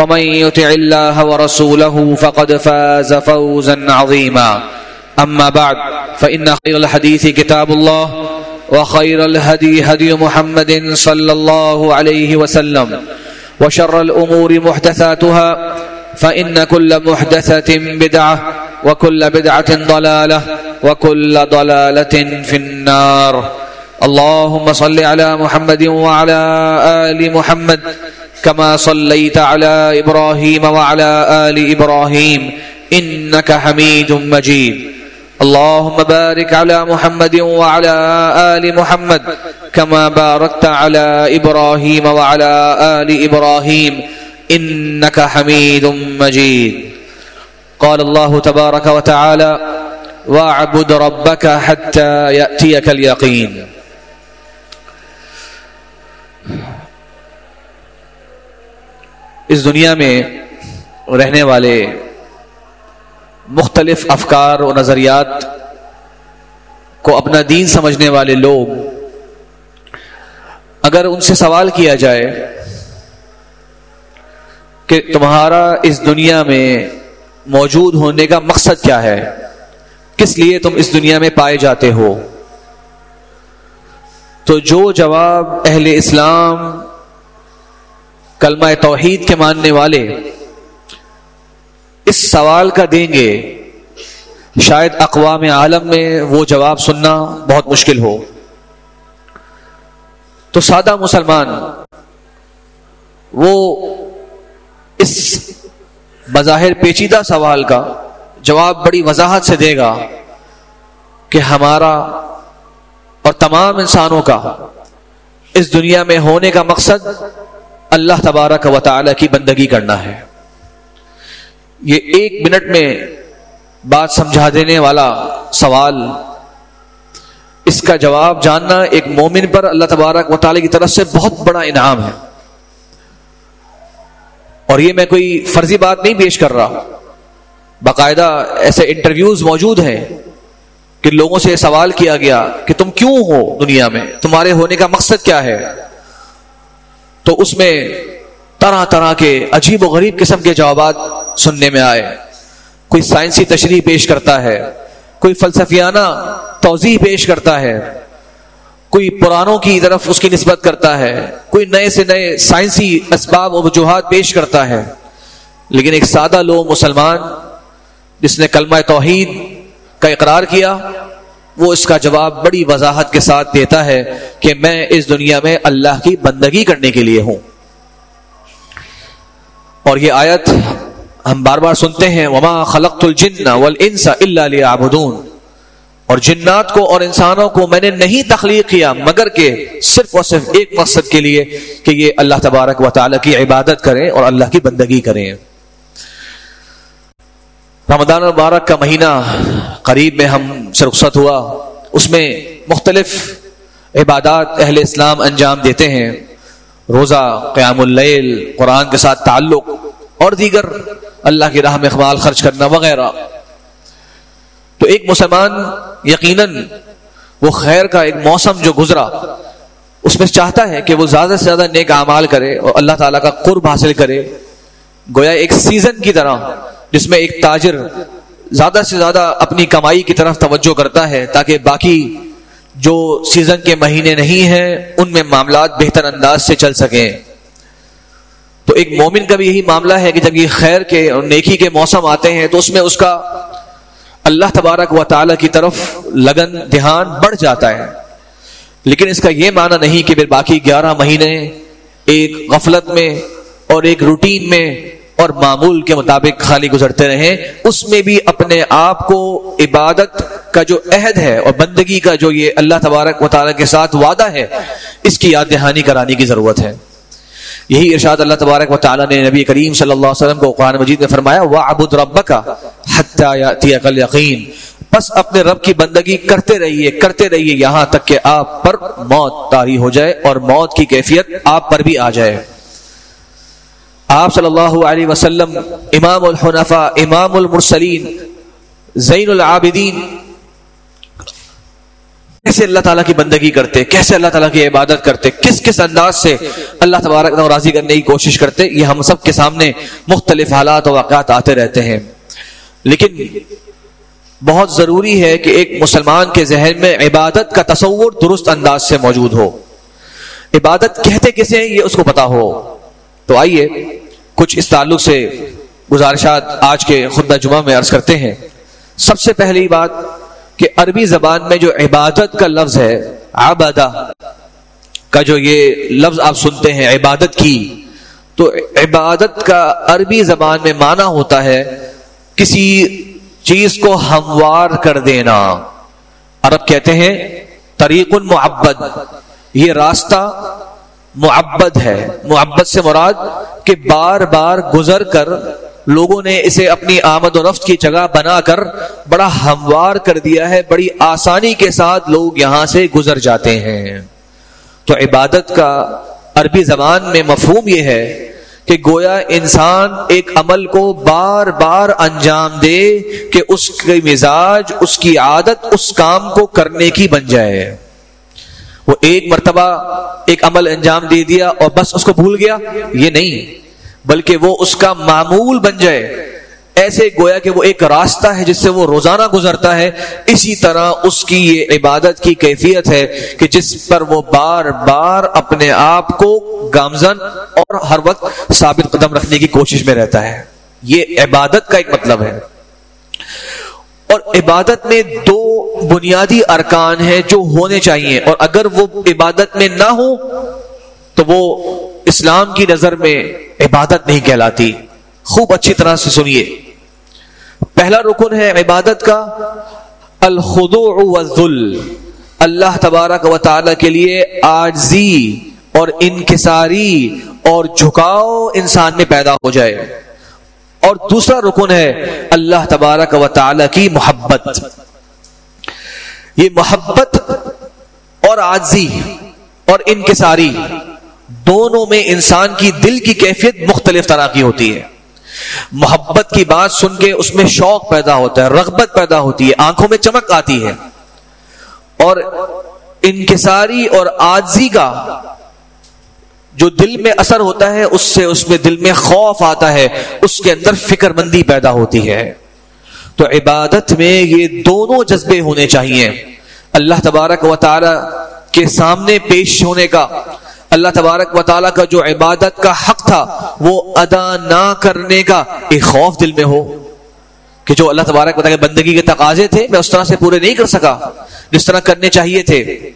ومن يطع الله ورسوله فقد فاز فوزا عظيما. أما بعد، فإن خير الحديث كتاب الله، وخير الهدي هدي محمد صلى الله عليه وسلم، وشر الأمور محدثاتها، فإن كل محدثة بدعة، وكل بدعة ضلالة، وكل ضلالة في النار. اللهم صل على محمد وعلى آل محمد كما صليت على إبراهيم وعلى آل إبراهيم إنك حميد مجيد. اللهم بارك على محمد وعلى آل محمد كما باركت على إبراهيم وعلى آل إبراهيم إنك حميد مجيد. قال الله تبارك وتعالى واعبد ربك حتى يأتيك اليقين. اس دنیا میں رہنے والے مختلف افکار و نظریات کو اپنا دین سمجھنے والے لوگ اگر ان سے سوال کیا جائے کہ تمہارا اس دنیا میں موجود ہونے کا مقصد کیا ہے؟ کس لیے تم اس دنیا میں پائے جاتے ہو؟ تو جو جواب اہل اسلام کلمہ توحید کے ماننے والے اس سوال کا دیں گے، شاید اقوام عالم میں وہ جواب سننا بہت مشکل ہو۔ تو سادہ مسلمان، وہ اس بظاہر پیچیدہ سوال کا جواب بڑی وضاحت سے دے گا کہ ہمارا اور تمام انسانوں کا اس دنیا میں ہونے کا مقصد اللہ تبارک و تعالی کی بندگی کرنا ہے۔ یہ ایک منٹ میں بات سمجھا دینے والا سوال، اس کا جواب جاننا ایک مومن پر اللہ تبارک و تعالی کی طرف سے بہت بڑا انعام ہے۔ اور یہ میں کوئی فرضی بات نہیں پیش کر رہا۔ باقاعدہ ایسے انٹرویوز موجود ہیں کہ لوگوں سے سوال کیا گیا کہ تم کیوں ہو دنیا میں؟ تمہارے ہونے کا مقصد کیا ہے؟ تو اس میں طرح طرح کے عجیب و غریب قسم کے جوابات سننے میں آئے۔ کوئی سائنسی تشریح پیش کرتا ہے، کوئی فلسفیانہ توضیح پیش کرتا ہے، کوئی پرانوں کی طرف اس کی نسبت کرتا ہے، کوئی نئے سے نئے سائنسی اسباب و وجوہات پیش کرتا ہے۔ لیکن ایک سادہ لو مسلمان جس نے کلمہ توحید کا اقرار کیا وہ اس کا جواب بڑی وضاحت کے ساتھ دیتا ہے کہ میں اس دنیا میں اللہ کی بندگی کرنے کے لیے ہوں۔ اور یہ آیت ہم بار بار سنتے ہیں، وما خلقت الجن والانس الا ليعبدون۔ اور جنات کو اور انسانوں کو میں نے نہیں تخلیق کیا، مگر کہ صرف اور صرف ایک مقصد کے لیے کہ یہ اللہ تبارک و تعالی کی عبادت کریں اور اللہ کی بندگی کریں۔ رمضان المبارک کا مہینہ قریب میں ہم سے رخصت ہوا۔ اس میں مختلف عبادات اہل اسلام انجام دیتے ہیں۔ روزہ، قیام اللیل، قرآن کے ساتھ تعلق اور دیگر اللہ کی راہ میں اقبال خرچ کرنا وغیرہ۔ تو ایک مسلمان یقیناً وہ خیر کا ایک موسم جو گزرا، اس میں چاہتا ہے کہ وہ زیادہ سے زیادہ نیک اعمال کرے اور اللہ تعالیٰ کا قرب حاصل کرے۔ گویا ایک سیزن کی طرح جس میں ایک تاجر زیادہ سے زیادہ اپنی کمائی کی طرف توجہ کرتا ہے تاکہ باقی جو سیزن کے مہینے نہیں ہیں، ان میں معاملات بہتر انداز سے چل سکیں۔ تو ایک مومن کا بھی یہی معاملہ ہے کہ جب یہ خیر کے اور نیکی کے موسم آتے ہیں، تو اس میں اس کا اللہ تبارک و تعالی کی طرف لگن، دھیان بڑھ جاتا ہے۔ لیکن اس کا یہ معنی نہیں کہ پھر باقی گیارہ مہینے ایک غفلت میں اور ایک روٹین میں اور معمول کے مطابق خالی گزرتے رہیں، اس میں بھی اپنے آپ کو عبادت کا جو عہد ہے اور بندگی کا جو یہ اللہ تبارک و تعالیٰ کے ساتھ وعدہ ہے، اس کی یاد دہانی کرانے کی ضرورت ہے۔ یہی ارشاد اللہ تبارک و تعالیٰ نے نبی کریم صلی اللہ علیہ وسلم کو قرآن مجید میں فرمایا وہ ابود رب کا یقین بس اپنے رب کی بندگی کرتے رہیے کرتے رہیے یہاں تک کہ آپ پر موت تاری ہو جائے اور موت کی کیفیت آپ پر بھی آ جائے۔ آپ صلی اللہ علیہ وسلم، امام الحنفا امام المرسلین، زین العابدین، کیسے اللہ تعالیٰ کی بندگی کرتے، کیسے اللہ تعالیٰ کی عبادت کرتے، کس کس انداز سے اللہ تبارک راضی کرنے کی کوشش کرتے، یہ ہم سب کے سامنے مختلف حالات و واقعات آتے رہتے ہیں۔ لیکن بہت ضروری ہے کہ ایک مسلمان کے ذہن میں عبادت کا تصور درست انداز سے موجود ہو۔ عبادت کہتے کسے یہ اس کو پتا ہو۔ تو آئیے کچھ اس تعلق سے گزارشات آج کے خطبہ جمعہ میں عرض کرتے ہیں۔ سب سے پہلی بات کہ عربی زبان میں جو عبادت کا لفظ ہے آبادہ کا جو یہ لفظ آپ سنتے ہیں، عبادت کی، تو عبادت کا عربی زبان میں معنی ہوتا ہے کسی چیز کو ہموار کر دینا۔ عرب کہتے ہیں، طریق المعبد یہ راستہ معبد ہے۔ معبد سے مراد کہ بار بار گزر کر لوگوں نے اسے اپنی آمد و رفت کی جگہ بنا کر بڑا ہموار کر دیا ہے، بڑی آسانی کے ساتھ لوگ یہاں سے گزر جاتے ہیں۔ تو عبادت کا عربی زبان میں مفہوم یہ ہے کہ گویا انسان ایک عمل کو بار بار انجام دے کہ اس کے مزاج، اس کی عادت، اس کام کو کرنے کی بن جائے۔ وہ ایک مرتبہ ایک عمل انجام دے دیا اور بس اس کو بھول گیا، یہ نہیں، بلکہ وہ اس کا معمول بن جائے۔ ایسے گویا کہ وہ ایک راستہ ہے جس سے وہ روزانہ گزرتا ہے۔ اسی طرح اس کی یہ عبادت کی کیفیت ہے کہ جس پر وہ بار بار اپنے آپ کو گامزن اور ہر وقت ثابت قدم رکھنے کی کوشش میں رہتا ہے۔ یہ عبادت کا ایک مطلب ہے۔ اور عبادت میں دو بنیادی ارکان ہیں جو ہونے چاہیے۔ اور اگر وہ عبادت میں نہ ہو تو وہ اسلام کی نظر میں عبادت نہیں کہلاتی۔ خوب اچھی طرح سے سنیے۔ پہلا رکن ہے عبادت کا الخضوع والذل۔ اللہ تبارک و تعالی کے لیے آجزی اور انکساری اور جھکاؤ انسان میں پیدا ہو جائے۔ اور دوسرا رکن ہے اللہ تبارک و تعالی کی محبت۔ یہ محبت اور آجزی اور انکساری دونوں میں انسان کی دل کی کیفیت مختلف طرح کی ہوتی ہے۔ محبت کی بات سن کے اس میں شوق پیدا ہوتا ہے، رغبت پیدا ہوتی ہے، آنکھوں میں چمک آتی ہے۔ اور انکساری اور آجزی کا جو دل میں اثر ہوتا ہے، اس سے اس میں دل میں خوف آتا ہے، اس کے اندر فکر مندی پیدا ہوتی ہے۔ تو عبادت میں یہ دونوں جذبے ہونے چاہیے۔ اللہ تبارک و تعالی کے سامنے پیش ہونے کا، اللہ تبارک و تعالیٰ کا جو عبادت کا حق تھا، وہ ادا نہ کرنے کا ایک خوف دل میں ہو۔ کہ جو اللہ تبارک و تعالیٰ بندگی کے تقاضے تھے، میں اس طرح سے پورے نہیں کر سکا۔ جس طرح کرنے چاہیے تھے۔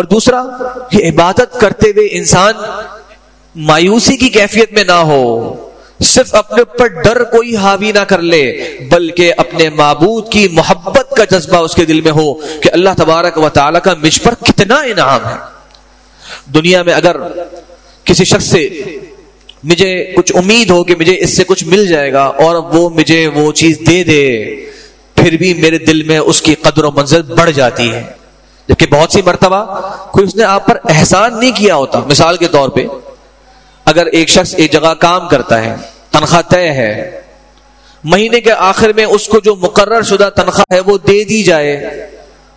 اور دوسرا کہ عبادت کرتے ہوئے انسان مایوسی کی کیفیت میں نہ ہو، صرف اپنے اوپر ڈر کوئی حاوی نہ کر لے، بلکہ اپنے معبود کی محبت کا جذبہ اس کے دل میں ہو کہ اللہ تبارک و تعالیٰ کا مجھ پر کتنا انعام ہے۔ دنیا میں اگر کسی شخص سے مجھے کچھ امید ہو کہ مجھے اس سے کچھ مل جائے گا اور وہ مجھے وہ چیز دے دے، پھر بھی میرے دل میں اس کی قدر و منزل بڑھ جاتی ہے۔ جبکہ بہت سی مرتبہ کوئی اس نے آپ پر احسان نہیں کیا ہوتا۔ مثال کے طور پہ، اگر ایک شخص ایک جگہ کام کرتا ہے، تنخواہ طے ہے، مہینے کے آخر میں اس کو جو مقرر شدہ تنخواہ ہے وہ دے دی جائے،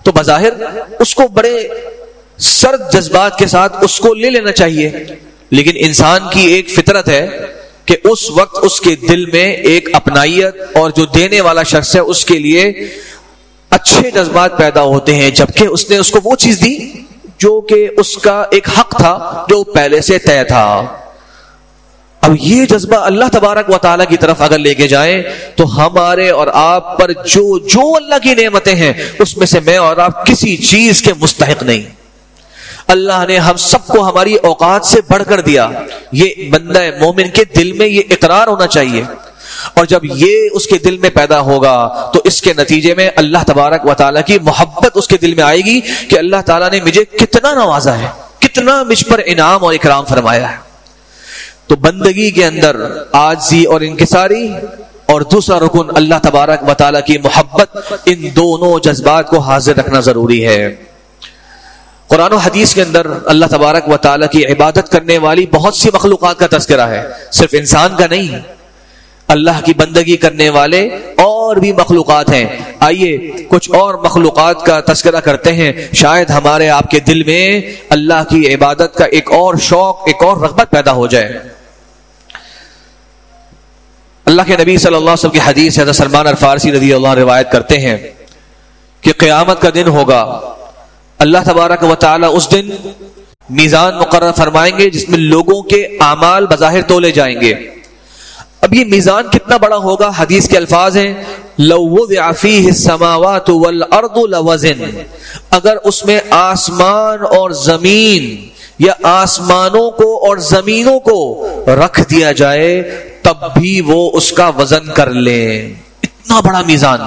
تو بظاہر اس کو بڑے سرد جذبات کے ساتھ اس کو لے لینا چاہیے۔ لیکن انسان کی ایک فطرت ہے کہ اس وقت اس کے دل میں ایک اپنائیت اور جو دینے والا شخص ہے، اس کے لیے اچھے جذبات پیدا ہوتے ہیں، جبکہ اس نے اس کو وہ چیز دی جو کہ اس کا ایک حق تھا جو پہلے سے طے تھا۔ اب یہ جذبہ اللہ تبارک و تعالیٰ کی طرف اگر لے کے جائیں تو ہمارے اور آپ پر جو جو اللہ کی نعمتیں ہیں، اس میں سے میں اور آپ کسی چیز کے مستحق نہیں۔ اللہ نے ہم سب کو ہماری اوقات سے بڑھ کر دیا۔ یہ بندہ مومن کے دل میں یہ اقرار ہونا چاہیے۔ اور جب یہ اس کے دل میں پیدا ہوگا تو اس کے نتیجے میں اللہ تبارک و تعالیٰ کی محبت اس کے دل میں آئے گی کہ اللہ تعالیٰ نے مجھے کتنا نوازا ہے، کتنا مجھ پر انعام اور اکرام فرمایا ہے۔ تو بندگی کے اندر آجزی اور انکساری اور دوسرا رکن اللہ تبارک و تعالیٰ کی محبت، ان دونوں جذبات کو حاضر رکھنا ضروری ہے۔ قرآن و حدیث کے اندر اللہ تبارک و تعالیٰ کی عبادت کرنے والی بہت سی مخلوقات کا تذکرہ ہے، صرف انسان کا نہیں اللہ کی بندگی کرنے والے اور بھی مخلوقات ہیں۔ آئیے کچھ اور مخلوقات کا تذکرہ کرتے ہیں۔ شاید ہمارے آپ کے دل میں اللہ کی عبادت کا ایک اور شوق، ایک اور رغبت پیدا ہو جائے۔ اللہ کے نبی صلی اللہ علیہ وسلم کی حدیث حضرت سلمان الفارسی رضی اللہ روایت کرتے ہیں کہ قیامت کا دن ہوگا۔ اللہ تبارک و تعالی اس دن میزان مقرر فرمائیں گے جس میں لوگوں کے اعمال بظاہر تولے جائیں گے۔ اب یہ میزان کتنا بڑا ہوگا؟ حدیث کے الفاظ ہیں، لو السماوات والارض لوزن۔ اگر اس میں آسمان اور زمین یا آسمانوں کو اور زمینوں کو رکھ دیا جائے، تب بھی وہ اس کا وزن کر لیں۔ اتنا بڑا میزان۔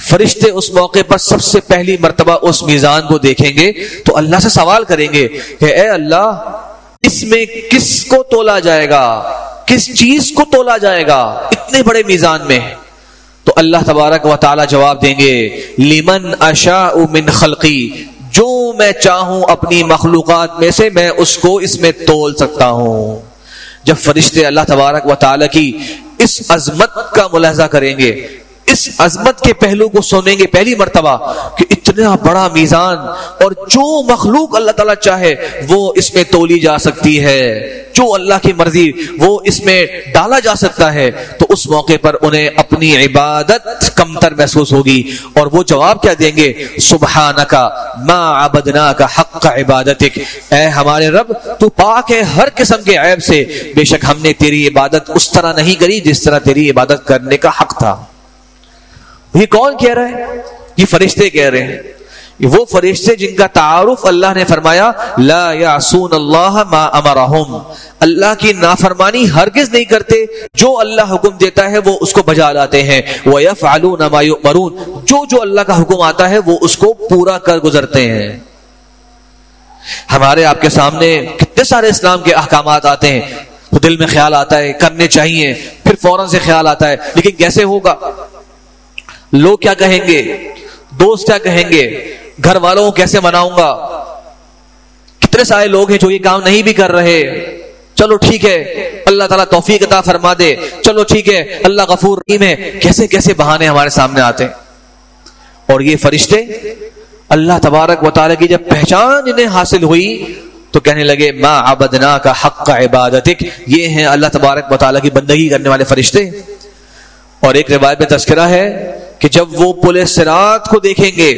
فرشتے اس موقع پر سب سے پہلی مرتبہ اس میزان کو دیکھیں گے، تو اللہ سے سوال کریں گے کہ اے اللہ، اس میں کس کو تولا جائے گا؟ کس چیز کو تولا جائے گا؟ اتنے بڑے میزان میں۔ تو اللہ تبارک و تعالی جواب دیں گے لیمن اشا من خلقی، جو میں چاہوں اپنی مخلوقات میں سے میں اس کو اس میں تول سکتا ہوں۔ جب فرشتے اللہ تبارک و تعالی کی اس عظمت کا ملاحظہ کریں گے اس عظمت کے پہلو کو سنیں گے پہلی مرتبہ کہ اتنا بڑا میزان اور جو مخلوق اللہ تعالیٰ چاہے وہ اس میں تولی جا سکتی ہے۔ جو اللہ کی مرضی وہ اس میں ڈالا جا سکتا ہے تو اس موقع پر انہیں اپنی عبادت کمتر محسوس ہوگی اور وہ جواب کیا دیں گے؟ سبحان کا ماں آبدنا کا حق کا عبادت اے ہمارے رب، تو پاک ہے ہر قسم کے عیب سے۔ بے شک ہم نے تیری عبادت اس طرح نہیں کری جس طرح تیری عبادت کرنے کا حق تھا۔ یہ کون کہہ رہا ہے؟ یہ فرشتے کہہ رہے ہیں۔ وہ فرشتے جن کا تعارف اللہ نے فرمایا، لا یعصون اللہ ما امرہم۔ اللہ کی نافرمانی ہرگز نہیں کرتے، جو اللہ حکم دیتا ہے وہ اس کو بجا لاتے ہیں۔ وَيَفْعَلُونَ مَا يُؤْمَرُونَ۔ جو جو اللہ کا حکم آتا ہے وہ اس کو پورا کر گزرتے ہیں۔ ہمارے آپ کے سامنے کتنے سارے اسلام کے احکامات آتے ہیں۔ دل میں خیال آتا ہے، کرنے چاہیے، پھر فوراً سے خیال آتا ہے۔ لیکن کیسے ہوگا؟ لوگ کیا کہیں گے؟ دوست کیا کہیں گے؟ گھر والوں کو کیسے مناؤں گا؟ کتنے سارے لوگ ہیں جو یہ کام نہیں بھی کر رہے۔ چلو ٹھیک ہے، اللہ تعالیٰ توفیق عطا فرما دے۔ چلو ٹھیک ہے، اللہ غفور رحیم ہے۔ کیسے کیسے بہانے ہمارے سامنے آتے اور یہ فرشتے، اللہ تبارک و تعالیٰ کی جب پہچان انہیں حاصل ہوئی، تو کہنے لگے، ما عبدنا کا حق کا عبادت یہ ہیں اللہ تبارک و تعالیٰ کی بندگی کرنے والے فرشتے۔ اور ایک روایت میں تذکرہ ہے کہ جب وہ پل سرات کو دیکھیں گے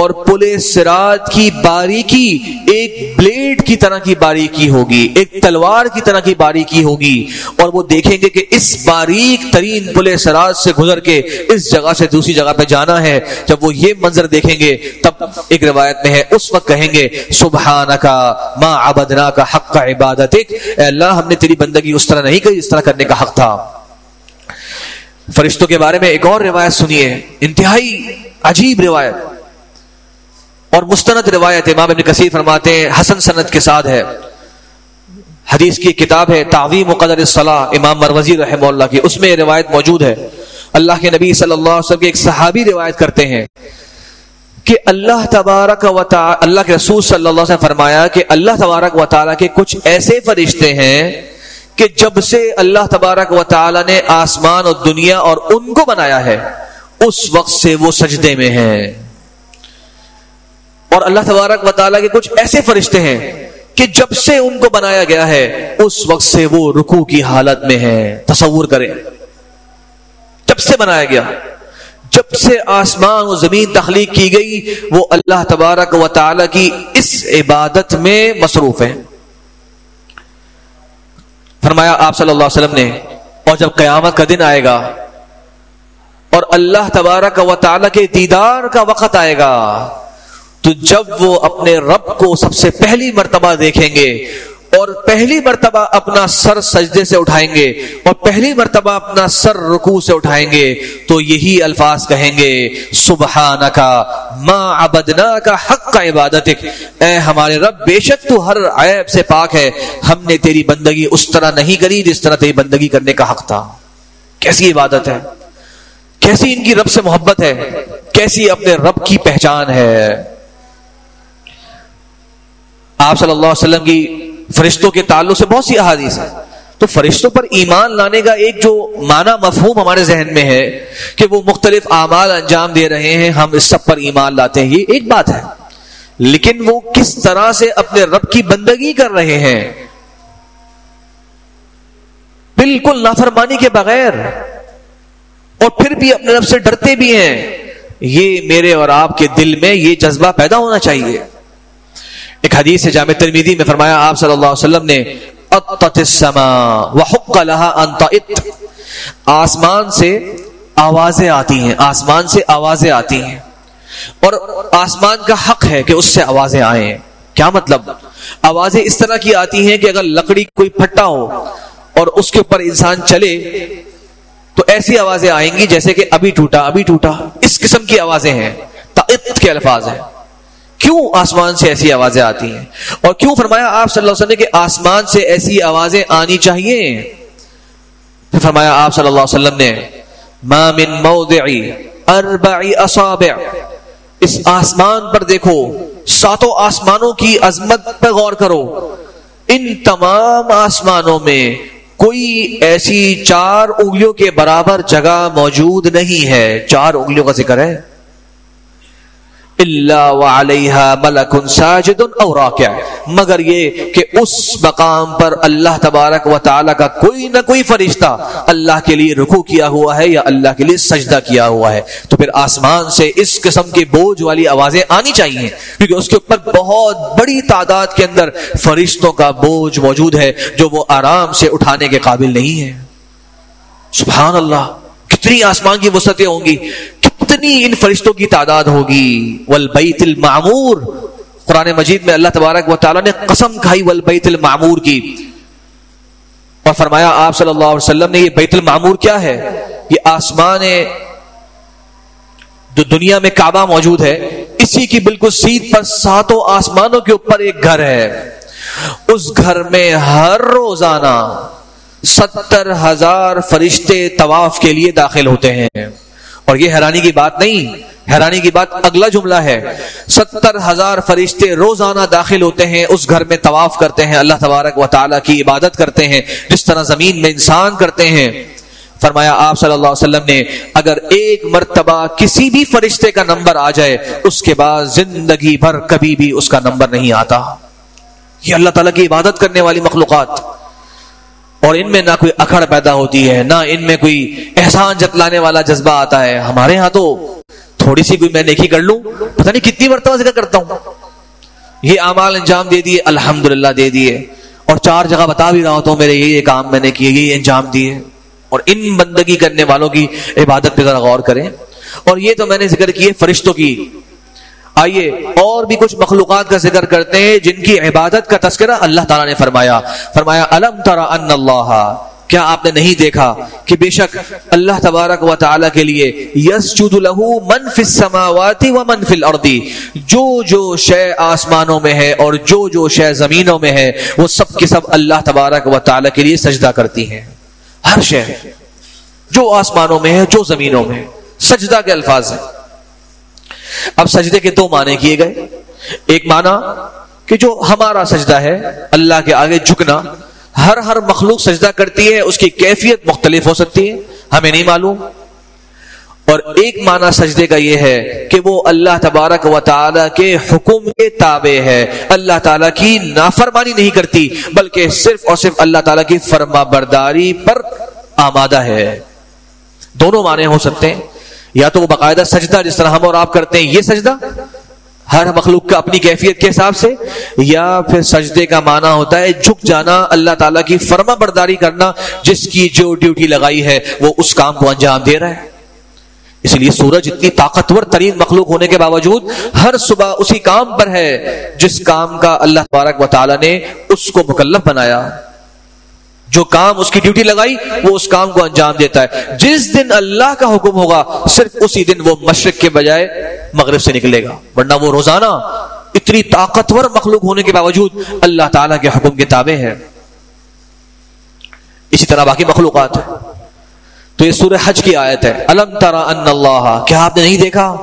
اور پل سرات کی باریکی ایک بلیڈ کی طرح کی باریکی ہوگی، ایک تلوار کی طرح کی باریکی ہوگی اور وہ دیکھیں گے کہ اس باریک ترین پل سرات سے گزر کے اس جگہ سے دوسری جگہ پہ جانا ہے۔ جب وہ یہ منظر دیکھیں گے، تب ایک روایت میں ہے، اس وقت کہیں گے سبحان کا ماں آبدنا کا حق کا عبادت اے اللہ ہم نے تیری بندگی اس طرح نہیں کری اس طرح کرنے کا حق تھا۔ فرشتوں کے بارے میں ایک اور روایت سنیے، انتہائی عجیب روایت۔ اور مستند روایت امام ابن کثیر فرماتے ہیں، حسن سند کے ساتھ ہے۔ حدیث کی کتاب ہے تعویم قدر الصلاح، امام مروزی رحمہ اللہ کی۔ اس میں یہ روایت موجود ہے۔ اللہ کے نبی صلی اللہ علیہ وسلم کے ایک صحابی روایت کرتے ہیں کہ اللہ تبارک و تعالی اللہ کے رسول صلی اللہ علیہ وسلم فرمایا کہ اللہ تبارک و تعالی کے کچھ ایسے فرشتے ہیں کہ جب سے اللہ تبارک و تعالی نے آسمان اور دنیا اور ان کو بنایا ہے، اس وقت سے وہ سجدے میں ہیں۔ اور اللہ تبارک و تعالیٰ کے کچھ ایسے فرشتے ہیں کہ جب سے ان کو بنایا گیا ہے، اس وقت سے وہ رکو کی حالت میں ہے تصور کریں، جب سے بنایا گیا، جب سے آسمان و زمین تخلیق کی گئی، وہ اللہ تبارک و تعالی کی اس عبادت میں مصروف ہے فرمایا آپ صلی اللہ علیہ وسلم نے، اور جب قیامت کا دن آئے گا، اور اللہ تبارک و تعالی کے دیدار کا وقت آئے گا، تو جب وہ اپنے رب کو سب سے پہلی مرتبہ دیکھیں گے اور پہلی مرتبہ اپنا سر سجدے سے اٹھائیں گے اور پہلی مرتبہ اپنا سر رکوع سے اٹھائیں گے، تو یہی الفاظ کہیں گے سبحان کا ماں ابدنا کا حق کا عبادت اے ہمارے رب، بے شک تو ہر عیب سے پاک ہے۔ ہم نے تیری بندگی اس طرح نہیں کری جس طرح تیری بندگی کرنے کا حق تھا۔ کیسی عبادت ہے؟ کیسی ان کی رب سے محبت ہے؟ کیسی اپنے رب کی پہچان ہے؟ آپ صلی اللہ علیہ وسلم کی فرشتوں کے تعلق سے بہت سی احادیث ہیں۔ تو فرشتوں پر ایمان لانے کا ایک جو معنی مفہوم ہمارے ذہن میں ہے کہ وہ مختلف اعمال انجام دے رہے ہیں، ہم اس سب پر ایمان لاتے ہیں، یہ ایک بات ہے۔ لیکن وہ کس طرح سے اپنے رب کی بندگی کر رہے ہیں؟ بالکل نافرمانی کے بغیر۔ اور پھر بھی اپنے رب سے ڈرتے بھی ہیں۔ یہ میرے اور آپ کے دل میں یہ جذبہ پیدا ہونا چاہیے۔ ایک حدیث ہے جامع ترمیدی میں فرمایا، آپ صلی اللہ علیہ وسلم نے وحق لها آسمان سے آوازیں آتی ہیں، آسمان سے آوازیں آتی ہیں۔ اور آسمان کا حق ہے کہ اس سے آوازیں آئیں۔ کیا مطلب؟ آوازیں اس طرح کی آتی ہیں کہ اگر لکڑی کوئی پھٹا ہو اور اس کے اوپر انسان چلے، تو ایسی آوازیں آئیں گی جیسے کہ ابھی ٹوٹا ابھی ٹوٹا۔ اس قسم کی آوازیں ہیں۔ تعت کے الفاظ ہیں۔ کیوں آسمان سے ایسی آوازیں آتی ہیں؟ اور کیوں فرمایا آپ صلی اللہ علیہ وسلم کہ آسمان سے ایسی آوازیں آنی چاہیے؟ پھر فرمایا آپ صلی اللہ علیہ وسلم نے، ما من موضع اربع اصابع. اس آسمان پر دیکھو، ساتوں آسمانوں کی عظمت پر غور کرو۔ ان تمام آسمانوں میں کوئی ایسی چار انگلیوں کے برابر جگہ موجود نہیں ہے۔ چار انگلیوں کا ذکر ہے۔ اللہ ملک ساجد اور مگر یہ کہ اس مقام پر اللہ تبارک و تعالی کا کوئی نہ کوئی فرشتہ اللہ کے لیے رکو کیا ہوا ہے یا اللہ کے لیے سجدہ کیا ہوا ہے۔ تو پھر آسمان سے اس قسم کے بوجھ والی آوازیں آنی چاہیے۔ کیونکہ اس کے اوپر بہت بڑی تعداد کے اندر فرشتوں کا بوجھ موجود ہے جو وہ آرام سے اٹھانے کے قابل نہیں ہے سبحان اللہ، کتنی آسمان کی وسطیں ہوں گی۔ کتنی ان فرشتوں کی تعداد ہوگی۔ والبیت المعمور۔ قرآن مجید میں اللہ تبارک و تعالیٰ نے قسم کھائی والبیت المعمور کی۔ اور فرمایا، آپ صلی اللہ علیہ وسلم نے یہ بیت المعمور کیا ہے؟ یہ آسمان، جو دنیا میں کعبہ موجود ہے، اسی کی بالکل سیدھ پر ساتوں آسمانوں کے اوپر ایک گھر ہے۔ اس گھر میں ہر روزانہ ستر ہزار فرشتے طواف کے لیے داخل ہوتے ہیں۔ اور یہ حیرانی کی بات نہیں، حیرانی کی بات اگلا جملہ ہے۔ ستر ہزار فرشتے روزانہ داخل ہوتے ہیں، اس گھر میں طواف کرتے ہیں، اللہ تبارک و تعالیٰ کی عبادت کرتے ہیں، جس طرح زمین میں انسان کرتے ہیں۔ فرمایا آپ صلی اللہ علیہ وسلم نے، اگر ایک مرتبہ کسی بھی فرشتے کا نمبر آ جائے، اس کے بعد زندگی بھر کبھی بھی اس کا نمبر نہیں آتا۔ یہ اللہ تعالیٰ کی عبادت کرنے والی مخلوقات۔ اور ان میں نہ کوئی اکڑ پیدا ہوتی ہے، نہ ان میں کوئی احسان جتلانے والا جذبہ آتا ہے۔ ہمارے ہاں تو تھوڑی سی کوئی میں نیکی کر لوں، پتہ نہیں کتنی مرتبہ ذکر کرتا ہوں۔ یہ اعمال انجام دے دیے الحمد دے دیے۔ اور چار جگہ بتا بھی رہا ہوں میرے یہ کام میں نے کیے، یہ انجام دیے۔ اور ان بندگی کرنے والوں کی عبادت پہ ذرا غور کریں۔ اور یہ تو میں نے ذکر کیے فرشتوں کی۔ آئیے اور بھی کچھ مخلوقات کا ذکر کرتے ہیں جن کی عبادت کا تذکرہ اللہ تعالیٰ نے فرمایا۔ فرمایا، الم ترا ان اللہ کیا آپ نے نہیں دیکھا کہ بے شک اللہ تبارک و تعالی کے لیے یسجد له من فی السماوات و من فی الارض، جو جو شے آسمانوں میں ہے اور جو جو شے زمینوں میں ہے، وہ سب کے سب اللہ تبارک و تعالی کے لیے سجدہ کرتی ہیں۔ ہر شے جو آسمانوں میں ہے، جو زمینوں میں سجدہ کے الفاظ ہیں۔ اب سجدے کے دو معنی کیے گئے۔ ایک معنی کہ جو ہمارا سجدہ ہے، اللہ کے آگے جھکنا، ہر ہر مخلوق سجدہ کرتی ہے، اس کی کیفیت مختلف ہو سکتی ہے، ہمیں نہیں معلوم۔ اور ایک معنی سجدے کا یہ ہے کہ وہ اللہ تبارک و تعالی کے حکم کے تابع ہے۔ اللہ تعالیٰ کی نافرمانی نہیں کرتی، بلکہ صرف اور صرف اللہ تعالیٰ کی فرما برداری پر آمادہ ہے۔ دونوں معنی ہو سکتے ہیں۔ یا تو وہ باقاعدہ سجدہ جس طرح ہم اور آپ کرتے ہیں، یہ سجدہ؟ ہر مخلوق کا اپنی کیفیت کے حساب سے؟ یا پھر سجدے کا معنی ہوتا ہے جھک جانا، اللہ تعالیٰ کی فرما برداری کرنا، جس کی جو ڈیوٹی لگائی ہے، وہ اس کام کو انجام دے رہا ہے۔ اس لیے سورج اتنی طاقتور ترین مخلوق ہونے کے باوجود ہر صبح اسی کام پر ہے، جس کام کا اللہ تبارک و تعالیٰ نے اس کو مکلف بنایا۔ جو کام اس کی ڈیوٹی لگائی، وہ اس کام کو انجام دیتا ہے۔ جس دن اللہ کا حکم ہوگا، صرف اسی دن وہ مشرق کے بجائے مغرب سے نکلے گا۔ ورنہ وہ روزانہ اتنی طاقتور مخلوق ہونے کے باوجود اللہ تعالی کے حکم کے تابع ہے۔ اسی طرح باقی مخلوقات ہیں۔ تو یہ سورہ حج کی آیت ہے۔ الم ترا ان اللہ، کیا آپ نے نہیں دیکھا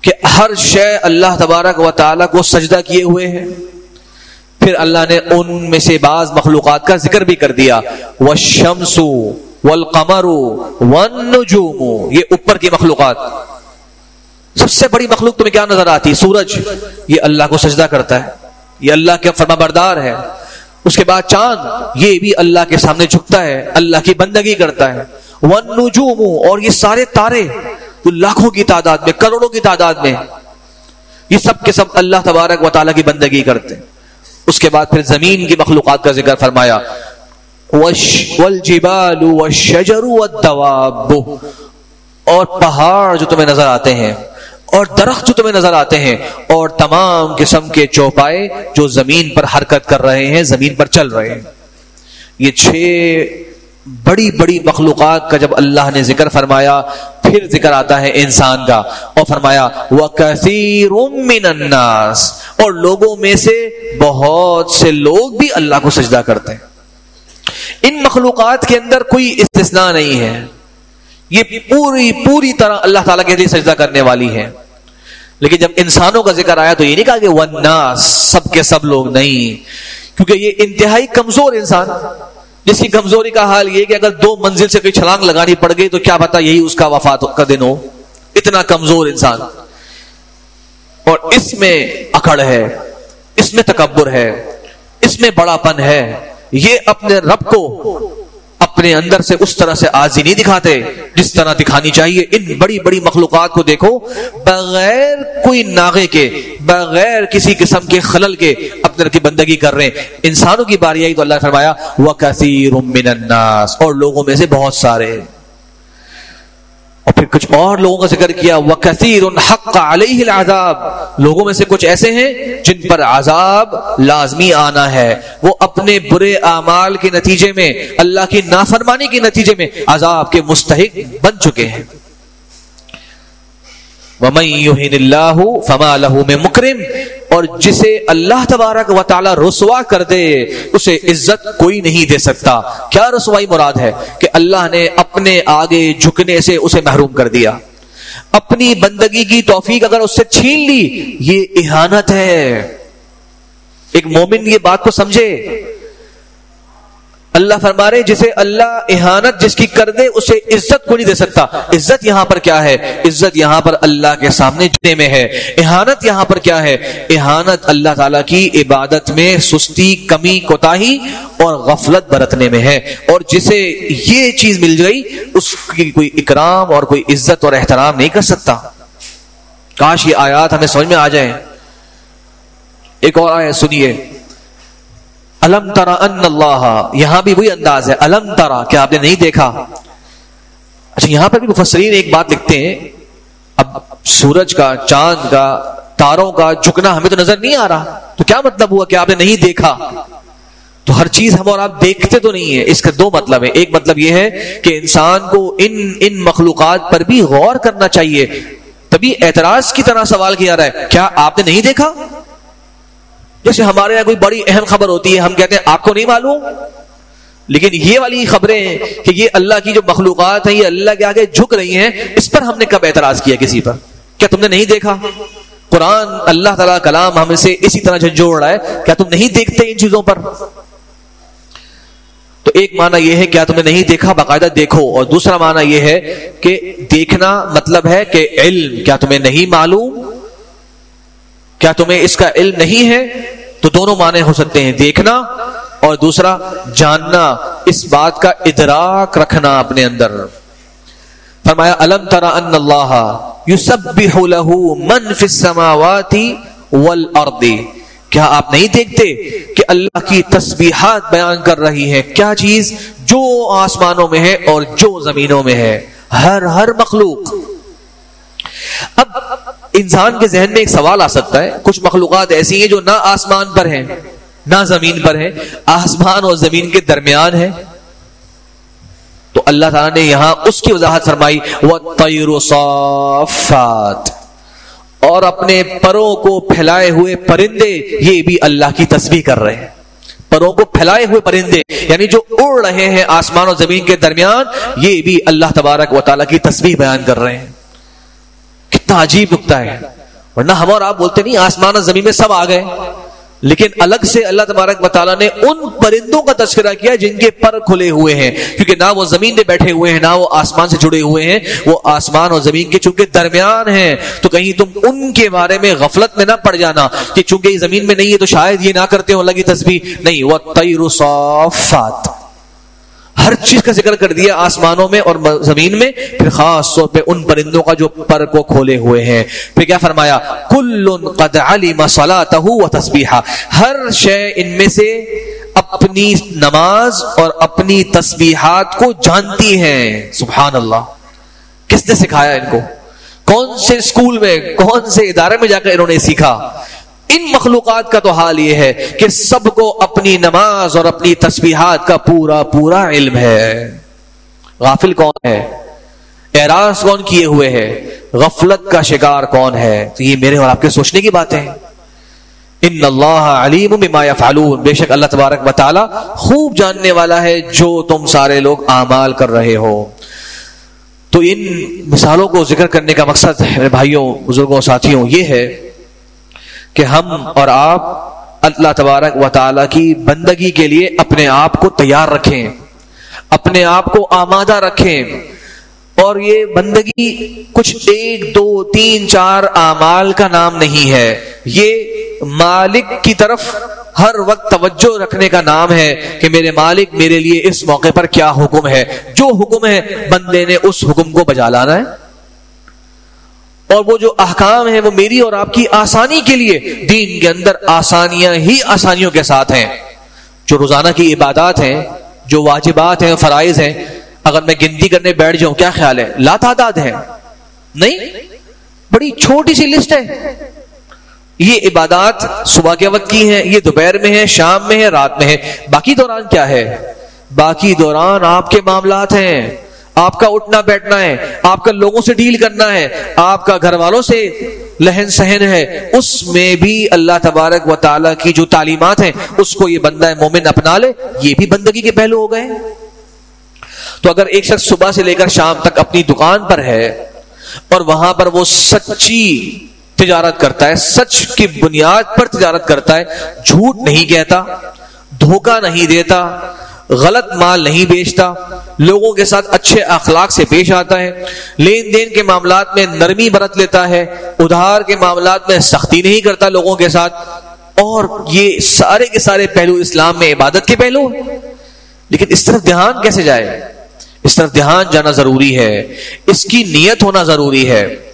کہ ہر شے اللہ تبارک و تعالی کو سجدہ کیے ہوئے ہیں؟ پھر اللہ نے ان میں سے بعض مخلوقات کا ذکر بھی کر دیا۔ وہ شمسو والقمر والنجوم۔ یہ اوپر کی مخلوقات۔ سب سے بڑی مخلوق تمہیں کیا نظر آتی؟ سورج۔ یہ اللہ کو سجدہ کرتا ہے۔ یہ اللہ کے فرما بردار ہے۔ اس کے بعد چاند۔ یہ بھی اللہ کے سامنے جھکتا ہے۔ اللہ کی بندگی کرتا ہے۔ والنجوم۔ اور یہ سارے تارے لاکھوں کی تعداد میں، کروڑوں کی تعداد میں، یہ سب کے سب اللہ تبارک و تعالیٰ کی بندگی کرتے ہیں۔ اس کے بعد پھر زمین کی مخلوقات کا ذکر فرمایا۔ والجبال والشجر والدواب۔ اور پہاڑ جو تمہیں نظر آتے ہیں، اور درخت جو تمہیں نظر آتے ہیں، اور تمام قسم کے چوپائے جو زمین پر حرکت کر رہے ہیں، زمین پر چل رہے ہیں۔ یہ چھ بڑی بڑی مخلوقات کا جب اللہ نے ذکر فرمایا، پھر ذکر آتا ہے انسان کا۔ اور فرمایا وہ کثیر الناس۔ اور لوگوں میں سے بہت سے لوگ بھی اللہ کو سجدہ کرتے ہیں۔ ان مخلوقات کے اندر کوئی استثناء نہیں ہے۔ یہ پوری پوری طرح اللہ تعالیٰ کے لیے سجدہ کرنے والی ہے لیکن جب انسانوں کا ذکر آیا تو یہ نہیں کہا کہ وناس سب کے سب لوگ نہیں۔ کیونکہ یہ انتہائی کمزور انسان۔ جس کی کمزوری کا حال یہ کہ اگر دو منزل سے کوئی چھلانگ لگانی پڑ گئی تو کیا پتا یہی اس کا وفات کا دن ہو۔ اتنا کمزور انسان۔ اور اس میں اکڑ ہے۔ اس میں تکبر ہے، اس میں بڑا پن ہے۔ یہ اپنے رب کو اپنے اندر سے اس طرح سے آزی نہیں دکھاتے جس طرح دکھانی چاہیے۔ ان بڑی بڑی مخلوقات کو دیکھو، بغیر کوئی ناغے کے، بغیر کسی قسم کے خلل کے اپنے کی بندگی کر رہے ہیں۔ انسانوں کی باری آئی تو اللہ فرمایا وہ کثیر اور لوگوں میں سے بہت سارے اور پھر کچھ اور لوگوں کا ذکر کیا وہ کثیر حق علیہ العذاب۔ لوگوں میں سے کچھ ایسے ہیں جن پر عذاب لازمی آنا ہے۔ وہ اپنے برے اعمال کے نتیجے میں، اللہ کی نافرمانی کے نتیجے میں عذاب کے مستحق بن چکے ہیں۔ فما له من مکرم اور جسے اللہ تبارک و تعالی رسوا کر دے، اسے عزت کوئی نہیں دے سکتا۔ کیا رسوائی مراد ہے؟ کہ اللہ نے اپنے آگے جھکنے سے اسے محروم کر دیا۔ اپنی بندگی کی توفیق اگر اس سے چھین لی، یہ احانت ہے۔ ایک مومن یہ بات کو سمجھے۔ اللہ فرما رہے جسے اللہ احانت جس کی کر دے، اسے عزت کو نہیں دے سکتا۔ عزت یہاں پر کیا ہے؟ عزت یہاں پر اللہ کے سامنے جنے میں ہے۔ احانت یہاں پر کیا ہے؟ احانت اللہ تعالیٰ کی عبادت میں سستی، کمی کوتا اور غفلت برتنے میں ہے۔ اور جسے یہ چیز مل گئی، اس کی کوئی اکرام اور کوئی عزت اور احترام نہیں کر سکتا۔ کاش یہ آیات ہمیں سمجھ میں آ جائیں۔ ایک اور آیت سنیے۔ الم ترا ان اللہ، یہاں بھی وہی انداز ہے، الم ترا، کیا آپ نے نہیں دیکھا؟ اچھا یہاں پر بھی مفسرین ایک بات لکھتے ہیں، اب سورج کا، چاند کا، تاروں کا جھکنا ہمیں تو نظر نہیں آ رہا، تو کیا مطلب ہوا کہ آپ نے نہیں دیکھا؟ تو ہر چیز ہم اور آپ دیکھتے تو نہیں ہے اس کا دو مطلب ہے ایک مطلب یہ ہے کہ انسان کو ان ان مخلوقات پر بھی غور کرنا چاہیے، تبھی اعتراض کی طرح سوال کیا رہا ہے، کیا آپ نے نہیں دیکھا؟ جیسے ہمارے یہاں کوئی بڑی اہم خبر ہوتی ہے، ہم کہتے ہیں، آپ کو نہیں معلوم؟ لیکن یہ والی خبریں کہ یہ اللہ کی جو مخلوقات ہیں، یہ اللہ کے آگے جھک رہی ہیں، اس پر ہم نے کب اعتراض کیا کسی پر؟ کیا تم نے نہیں دیکھا؟ قرآن، اللہ تعالیٰ کلام ہم سے اسی طرح جھنجھوڑ رہا ہے، کیا تم نہیں دیکھتے ان چیزوں پر؟ تو ایک معنی یہ ہے، کیا تم نے نہیں دیکھا؟ باقاعدہ دیکھو۔ اور دوسرا معنی یہ ہے کہ دیکھنا مطلب ہے کہ علم، کیا تمہیں نہیں معلوم؟ کیا تمہیں اس کا علم نہیں ہے؟ تو دونوں معنی ہو سکتے ہیں، دیکھنا اور دوسرا، جاننا۔ اس بات کا ادراک رکھنا اپنے اندر۔ فرمایا، الم ترا ان اللہ یسبح له من فی السماوات والارض۔ کیا آپ نہیں دیکھتے کہ اللہ کی تسبیحات بیان کر رہی ہے کیا چیز؟ جو آسمانوں میں ہے اور جو زمینوں میں ہے۔ ہر ہر مخلوق۔ اب انسان کے ذہن میں ایک سوال آ سکتا ہے، کچھ مخلوقات ایسی ہیں جو نہ آسمان پر ہیں، نہ زمین پر ہیں، آسمان اور زمین کے درمیان ہے تو اللہ تعالیٰ نے یہاں اس کی وضاحت فرمائی وہ صافات۔ اور اپنے پروں کو پھیلائے ہوئے پرندے، یہ بھی اللہ کی تصویر کر رہے ہیں۔ پروں کو پھیلائے ہوئے پرندے یعنی جو اڑ رہے ہیں آسمان و زمین کے درمیان، یہ بھی اللہ تبارک و تعالیٰ کی تصویر بیان کر رہے ہیں۔ کتنا عجیب نکتا ہے۔ ورنہ ہم اور آپ بولتے نہیں، آسمان و زمین میں سب آ گئے۔ لیکن الگ سے اللہ تبارک مطالعہ نے ان پرندوں کا تذکرہ کیا جن کے پر کھلے ہوئے ہیں۔ کیونکہ نہ وہ زمین میں بیٹھے ہوئے ہیں، نہ وہ آسمان سے جڑے ہوئے ہیں۔ وہ آسمان اور زمین کے چونکہ درمیان ہیں، تو کہیں تم ان کے بارے میں غفلت میں نہ پڑ جانا کہ چونکہ یہ زمین میں نہیں ہے تو شاید یہ نہ کرتے ہو اللہ کی تصویر نہیں وہ تیر صافات۔ ہر چیز کا ذکر کر دیا آسمانوں میں اور زمین میں، پھر خاص طور پہ ان پرندوں کا جو پر کو کھولے ہوئے ہیں۔ پھر کیا فرمایا؟ کل قد علم صلاته وتسبيحا ہر شے ان میں سے اپنی نماز اور اپنی تسبیحات کو جانتی ہیں سبحان اللہ کس نے سکھایا ان کو؟ کون سے اسکول میں، کون سے ادارے میں جا کر انہوں نے سیکھا؟ ان مخلوقات کا تو حال یہ ہے کہ سب کو اپنی نماز اور اپنی تسبیحات کا پورا پورا علم ہے۔ غافل کون ہے؟ اعراض کون کیے ہوئے ہے غفلت کا شکار کون ہے؟ تو یہ میرے اور آپ کے سوچنے کی بات ہے ان اللہ علیم بما يفعلون بے شک اللہ تبارک و تعالی خوب جاننے والا ہے جو تم سارے لوگ اعمال کر رہے ہو۔ تو ان مثالوں کو ذکر کرنے کا مقصد میرے بھائیوں، بزرگوں، ساتھیوں، یہ ہے کہ ہم اور آپ اللہ تبارک و تعالی کی بندگی کے لیے اپنے آپ کو تیار رکھیں، اپنے آپ کو آمادہ رکھیں۔ اور یہ بندگی کچھ ایک، دو، تین، چار اعمال کا نام نہیں ہے۔ یہ مالک کی طرف ہر وقت توجہ رکھنے کا نام ہے کہ میرے مالک میرے لیے اس موقع پر کیا حکم ہے۔ جو حکم ہے بندے نے اس حکم کو بجا لانا ہے۔ اور وہ جو احکام ہیں وہ میری اور آپ کی آسانی کے لیے دین کے اندر آسانیاں ہی آسانیوں کے ساتھ ہیں۔ جو روزانہ کی عبادات ہیں، جو واجبات ہیں، فرائض ہیں، اگر میں گنتی کرنے بیٹھ جاؤں، کیا خیال ہے؟ لا تعداد ہے نہیں؟ بڑی چھوٹی سی لسٹ ہے۔ یہ عبادات صبح کے وقت کی ہیں، یہ دوپہر میں ہے شام میں ہے رات میں ہے باقی دوران کیا ہے؟ باقی دوران آپ کے معاملات ہیں۔ آپ کا اٹھنا بیٹھنا ہے، آپ کا لوگوں سے ڈیل کرنا ہے، آپ کا گھر والوں سے لہن سہن ہے، اس میں بھی اللہ تبارک و تعالیٰ کی جو تعلیمات ہیں، اس کو یہ بندہ مومن اپنا لے، یہ بھی بندگی کے پہلو ہو گئے تو اگر ایک شخص صبح سے لے کر شام تک اپنی دکان پر ہے، اور وہاں پر وہ سچی تجارت کرتا ہے، سچ کی بنیاد پر تجارت کرتا ہے، جھوٹ نہیں کہتا، دھوکہ نہیں دیتا غلط مال نہیں بیچتا، لوگوں کے ساتھ اچھے اخلاق سے پیش آتا ہے، لین دین کے معاملات میں نرمی برت لیتا ہے، ادھار کے معاملات میں سختی نہیں کرتا لوگوں کے ساتھ۔ اور یہ سارے کے سارے پہلو اسلام میں عبادت کے پہلو لیکن اس طرف دھیان کیسے جائے؟ اس طرف دھیان جانا ضروری ہے، اس کی نیت ہونا ضروری ہے۔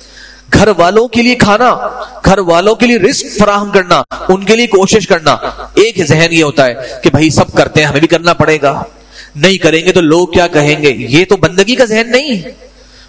گھر والوں کے لیے کھانا گھر والوں کے لیے رسک فراہم کرنا، ان کے لیے کوشش کرنا۔ ایک ذہن یہ ہوتا ہے کہ بھائی سب کرتے ہیں، ہمیں بھی کرنا پڑے گا۔ نہیں کریں گے تو لوگ کیا کہیں گے؟ یہ تو بندگی کا ذہن نہیں۔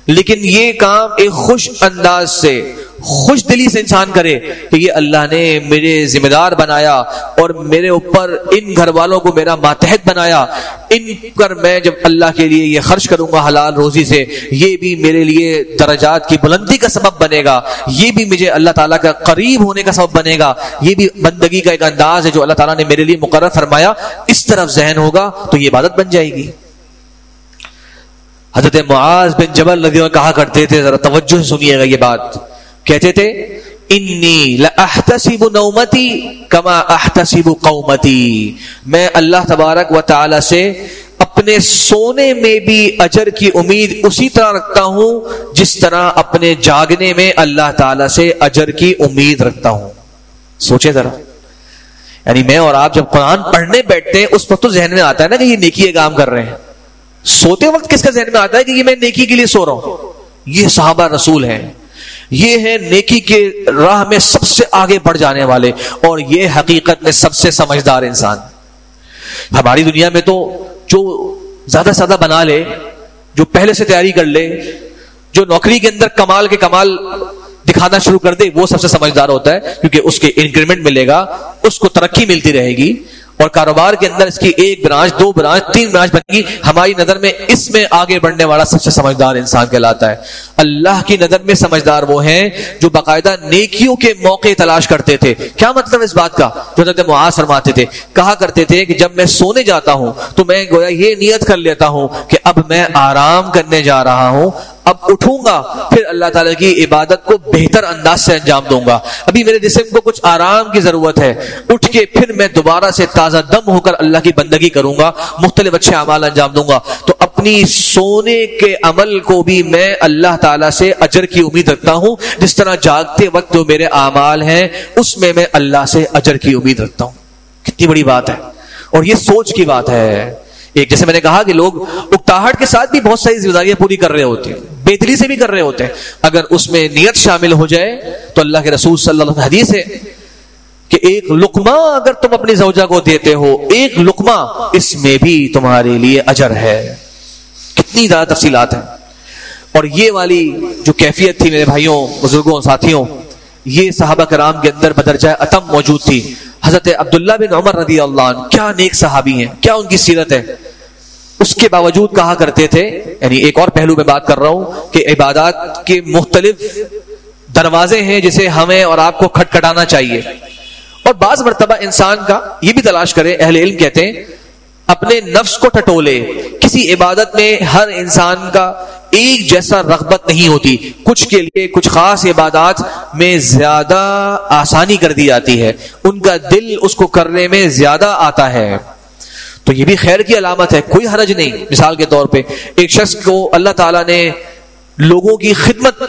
لیکن یہ کام ایک خوش انداز سے خوش دلی سے انسان کرے کہ یہ اللہ نے میرے ذمہ دار بنایا اور میرے اوپر ان گھر والوں کو میرا ماتحت بنایا۔ ان پر میں جب اللہ کے لیے یہ خرچ کروں گا حلال روزی سے، یہ بھی میرے لیے درجات کی بلندی کا سبب بنے گا۔ یہ بھی مجھے اللہ تعالیٰ کا قریب ہونے کا سبب بنے گا۔ یہ بھی بندگی کا ایک انداز ہے جو اللہ تعالیٰ نے میرے لیے مقرر فرمایا۔ اس طرف ذہن ہوگا تو یہ عبادت بن جائے گی۔ حضرت معاذ بن جبل رضی اللہ کہا کرتے تھے، ذرا توجہ سے سنیے گا یہ بات۔ کہتے تھے انی لاحتسب نومتی کما احتسب قومتی. میں اللہ تبارک و تعالی سے اپنے سونے میں بھی اجر کی امید اسی طرح رکھتا ہوں جس طرح اپنے جاگنے میں اللہ تعالی سے اجر کی امید رکھتا ہوں۔ سوچے ذرا۔ یعنی میں اور آپ جب قرآن پڑھنے بیٹھتے ہیں، اس وقت تو ذہن میں آتا ہے نا کہ یہ نیکی کام کر رہے ہیں۔ سوتے وقت کس کا ذہن میں آتا ہے کہ یہ میں نیکی کے لیے سو رہا ہوں؟ یہ صحابہ رسول ہیں۔ یہ ہے نیکی کے راہ میں سب سے آگے بڑھ جانے والے اور یہ حقیقت میں سب سے سمجھدار انسان ہماری دنیا میں تو جو زیادہ سے زیادہ بنا لے، جو پہلے سے تیاری کر لے، جو نوکری کے اندر کمال کے کمال دکھانا شروع کر دے، وہ سب سے سمجھدار ہوتا ہے کیونکہ اس کے انکریمنٹ ملے گا، اس کو ترقی ملتی رہے گی۔ اور کاروبار کے اندر اس کی ایک برانچ، دو برانچ، تین برانچ بنے گی ہماری نظر میں اس میں آگے بڑھنے والا سب سے سمجھدار انسان کہلاتا ہے۔ اللہ کی نظر میں سمجھدار وہ ہیں جو باقاعدہ نیکیوں کے موقع تلاش کرتے تھے۔ کیا مطلب اس بات کا؟ جو حضرت معاذ فرماتے تھے۔ کہا کرتے تھے کہ جب میں سونے جاتا ہوں تو میں گویا یہ نیت کر لیتا ہوں کہ اب میں آرام کرنے جا رہا ہوں۔ اب اٹھوں گا، پھر اللہ تعالیٰ کی عبادت کو بہتر انداز سے انجام دوں گا۔ ابھی میرے جسم کو کچھ آرام کی ضرورت ہے۔ اٹھ کے پھر میں دوبارہ سے تازہ دم ہو کر اللہ کی بندگی کروں گا، مختلف اچھے اعمال انجام دوں گا۔ تو اپنی سونے کے عمل کو بھی میں اللہ تعالیٰ سے اجر کی امید رکھتا ہوں۔ جس طرح جاگتے وقت جو میرے اعمال ہیں، اس میں میں اللہ سے اجر کی امید رکھتا ہوں۔ کتنی بڑی بات ہے۔ اور یہ سوچ کی بات ہے۔ ایک جیسے میں نے کہا کہ لوگ اکتاہٹ کے ساتھ بھی بہت ساری ذمہ داریاں پوری کر رہے ہوتے ہیں، بہتری سے بھی کر رہے ہوتے ہیں۔ اگر اس میں نیت شامل ہو جائے تو اللہ کے رسول صلی اللہ علیہ وسلم حدیث ہے کہ ایک لکما اگر تم اپنی زوجہ کو دیتے ہو، ایک لکما اس میں بھی تمہارے لیے اجر ہے۔ کتنی زیادہ تفصیلات ہیں۔ اور یہ والی جو کیفیت تھی میرے بھائیوں، بزرگوں، ساتھیوں، یہ صحابہ کرام کے اندر بدرجہ اتم موجود تھی۔ حضرت عبداللہ بن عمر رضی اللہ عنہ، کیا نیک صحابی ہیں، کیا ان کی سیرت ہے۔ اس کے باوجود کہا کرتے تھے یعنی ایک اور پہلو میں بات کر رہا ہوں کہ عبادات کے مختلف دروازے ہیں جسے ہمیں اور آپ کو کھٹکھٹانا چاہیے۔ اور بعض مرتبہ انسان کا یہ بھی تلاش کرے، اہل علم کہتے ہیں، اپنے نفس کو ٹٹولے، کسی عبادت میں ہر انسان کا ایک جیسا رغبت نہیں ہوتی۔ کچھ کے لیے کچھ خاص عبادات میں زیادہ آسانی کر دی جاتی ہے۔ ان کا دل اس کو کرنے میں زیادہ آتا ہے۔ تو یہ بھی خیر کی علامت ہے، کوئی حرج نہیں۔ مثال کے طور پہ، ایک شخص کو اللہ تعالیٰ نے لوگوں کی خدمت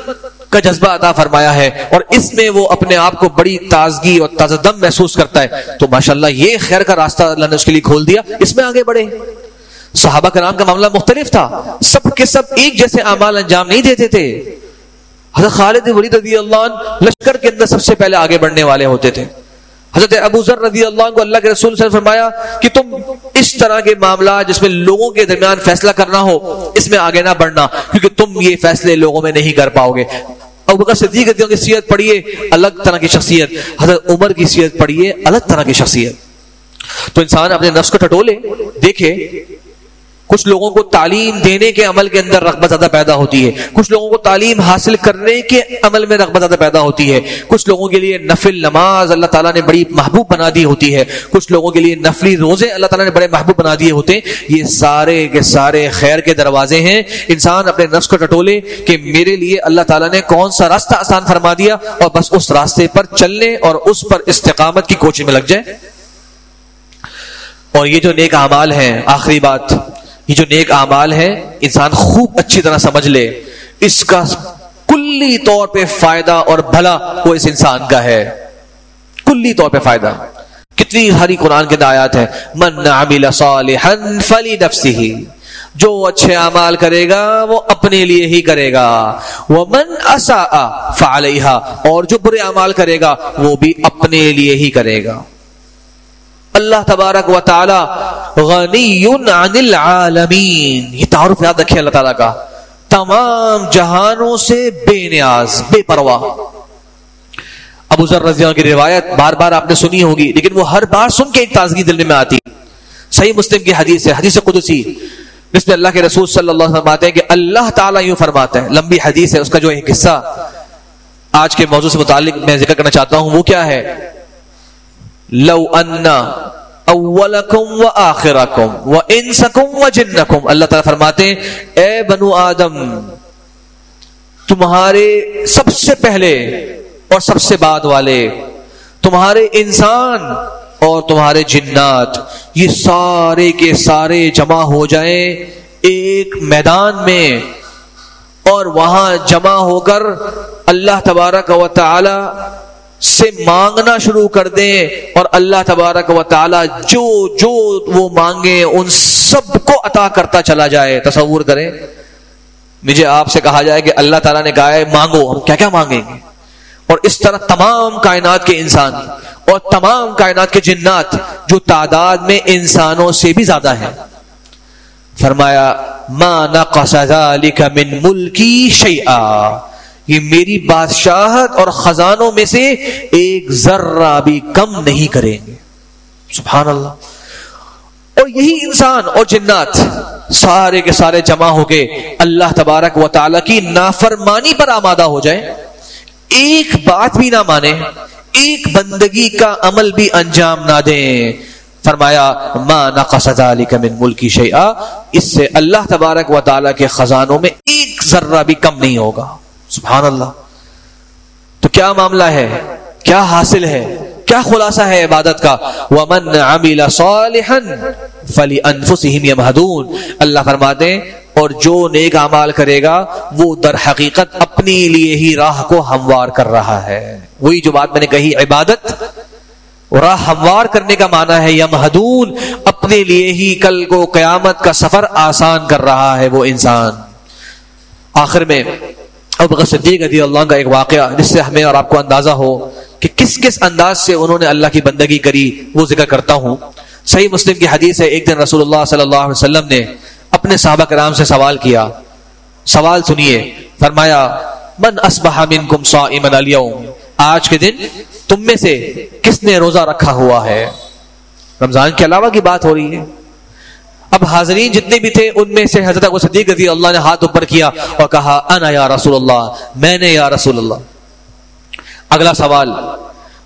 کا جذبہ عطا فرمایا ہے اور اس میں وہ اپنے آپ کو بڑی تازگی اور تازہ دم محسوس کرتا ہے۔ تو ماشاءاللہ یہ خیر کا راستہ اللہ نے اس کے لیے کھول دیا۔ اس میں آگے بڑھے صحابہ کرام کا معاملہ مختلف تھا۔ سب کے سب ایک جیسے اعمال انجام نہیں دیتے تھے۔ حضرت خالد ولید رضی اللہ عنہ لشکر کے اندر سب سے پہلے آگے بڑھنے والے ہوتے تھے۔ حضرت ابو ذر رضی اللہ کو اللہ کے رسول سے فرمایا کہ تم اس طرح کے معاملات جس میں لوگوں کے درمیان فیصلہ کرنا ہو، اس میں آگے نہ بڑھنا، کیونکہ تم یہ فیصلے لوگوں میں نہیں کر پاؤ گے۔ ابو بکر صدیق کی سیرت پڑھیے الگ طرح کی شخصیت۔ حضرت عمر کی سیرت پڑھیے الگ طرح کی شخصیت۔ تو انسان اپنے نفس کو ٹٹولے، دیکھے کچھ لوگوں کو تعلیم دینے کے عمل کے اندر رغبت زیادہ پیدا ہوتی ہے، کچھ لوگوں کو تعلیم حاصل کرنے کے عمل میں رغبت زیادہ پیدا ہوتی ہے۔ کچھ لوگوں کے لیے نفل نماز اللہ تعالیٰ نے بڑی محبوب بنا دی ہوتی ہے۔ کچھ لوگوں کے لیے نفلی روزے اللہ تعالیٰ نے بڑے محبوب بنا دیے ہوتے ہیں۔ یہ سارے کے سارے خیر کے دروازے ہیں۔ انسان اپنے نفس کو ٹٹولے کہ میرے لیے اللہ تعالیٰ نے کون سا راستہ آسان فرما دیا اور بس اس راستے پر چلنے اور اس پر استقامت کی کوچنگ میں لگ جائے۔ اور یہ جو نیک اعمال ہیں، آخری بات۔ یہ جو نیک اعمال ہے انسان خوب اچھی طرح سمجھ لے، اس کا کلی طور پہ فائدہ اور بھلا وہ اس انسان کا ہے۔ کلی طور پہ فائدہ۔ کتنی ہری قرآن کے آیات ہے من عمل صالحا فلی نفسی جو اچھے اعمال کرے گا، وہ اپنے لیے ہی کرے گا۔ وہ من اصا فعلیہ اور جو برے اعمال کرے گا، وہ بھی اپنے لیے ہی کرے گا۔ اللہ تبارک و تعالی غنی عن العالمین یہ تعارف یاد رکھے اللہ تعالیٰ کا۔ تمام جہانوں سے بے نیاز، بے پرواہ۔ ابو ذر رضی اللہ کی روایت بار بار آپ نے سنی ہوگی، لیکن وہ ہر بار سن کے ایک تازگی دل میں آتی۔ صحیح مسلم کی حدیث ہے، حدیث قدسی۔ جس میں اللہ کے رسول صلی اللہ علیہ وسلم فرماتے ہیں کہ اللہ تعالیٰ یوں فرماتا ہے۔ لمبی حدیث ہے، اس کا جو ایک حصہ آج کے موضوع سے متعلق میں ذکر کرنا چاہتا ہوں، وہ کیا ہے؟ لو ان اولکم و آخرکم و انسکم و جنکم اللہ تعالیٰ فرماتے ہیں، اے بنو آدم، تمہارے سب سے پہلے اور سب سے بعد والے، تمہارے انسان اور تمہارے جنات، یہ سارے کے سارے جمع ہو جائیں ایک میدان میں اور وہاں جمع ہو کر اللہ تبارک و تعالی سے مانگنا شروع کر دیں اور اللہ تبارک و تعالی جو جو وہ مانگے ان سب کو عطا کرتا چلا جائے۔ تصور کریں۔ مجھے آپ سے کہا جائے کہ اللہ تعالیٰ نے کہا ہے، مانگو، ہم کیا کیا مانگیں گے؟ اور اس طرح تمام کائنات کے انسان اور تمام کائنات کے جنات جو تعداد میں انسانوں سے بھی زیادہ ہیں۔ فرمایا، ما نقص ذلك من ملکی شیئا یہ میری بادشاہت اور خزانوں میں سے ایک ذرہ بھی کم نہیں کریں گے۔ سبحان اللہ۔ اور یہی انسان اور جنات سارے کے سارے جمع ہو کے اللہ تبارک و تعالی کی نافرمانی پر آمادہ ہو جائے ایک بات بھی نہ مانے ایک بندگی کا عمل بھی انجام نہ دیں۔ فرمایا، ما نقص ذلك من ملکی شیئا اس سے اللہ تبارک و تعالی کے خزانوں میں ایک ذرہ بھی کم نہیں ہوگا۔ سبحان اللہ۔ تو کیا معاملہ ہے؟ کیا حاصل ہے؟ کیا خلاصہ ہے عبادت کا؟ ومن عمل صالحا فلانفسهم يمهدون۔ اللہ فرماتے ہیں، اور جو نیک اعمال کرے گا، وہ در حقیقت اپنی لیے ہی راہ کو ہموار کر رہا ہے۔ وہی جو بات میں نے کہی، عبادت۔ راہ ہموار کرنے کا معنی ہے یمہدون اپنے لیے ہی کل کو قیامت کا سفر آسان کر رہا ہے وہ انسان۔ آخر میں اب صدیق رضی اللہ کا ایک واقعہ جس سے ہمیں اور آپ کو اندازہ ہو کہ کس کس انداز سے انہوں نے اللہ کی بندگی کری وہ ذکر کرتا ہوں۔ صحیح مسلم کی حدیث ہے، ایک دن رسول اللہ صلی اللہ علیہ وسلم نے اپنے صحابہ کرام سے سوال کیا۔ سوال سنیے، فرمایا، من اسبح منکم صائما اليوم آج کے دن تم میں سے کس نے روزہ رکھا ہوا ہے؟ رمضان کے علاوہ کی بات ہو رہی ہے۔ اب حاضرین جتنے بھی تھے، ان میں سے حضرت ابو صدیق رضی اللہ نے ہاتھ اوپر کیا اور کہا، انا یا رسول اللہ میں نے یا رسول اللہ اگلا سوال،